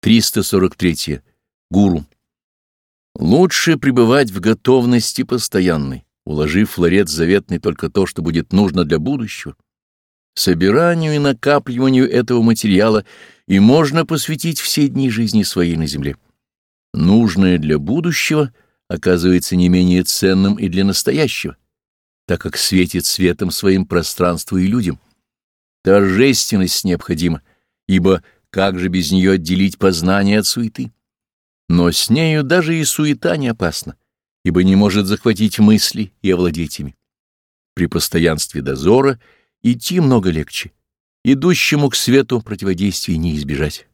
343. Гуру. Лучше пребывать в готовности постоянной, уложив в ларец заветный только то, что будет нужно для будущего. Собиранию и накапливанию этого материала и можно посвятить все дни жизни своей на земле. Нужное для будущего оказывается не менее ценным и для настоящего, так как светит светом своим пространству и людям. Торжественность необходима, ибо как же без нее отделить познание от суеты? Но с нею даже и суета не опасна, ибо не может захватить мысли и овладеть ими. При постоянстве дозора идти много легче, идущему к свету противодействия не избежать.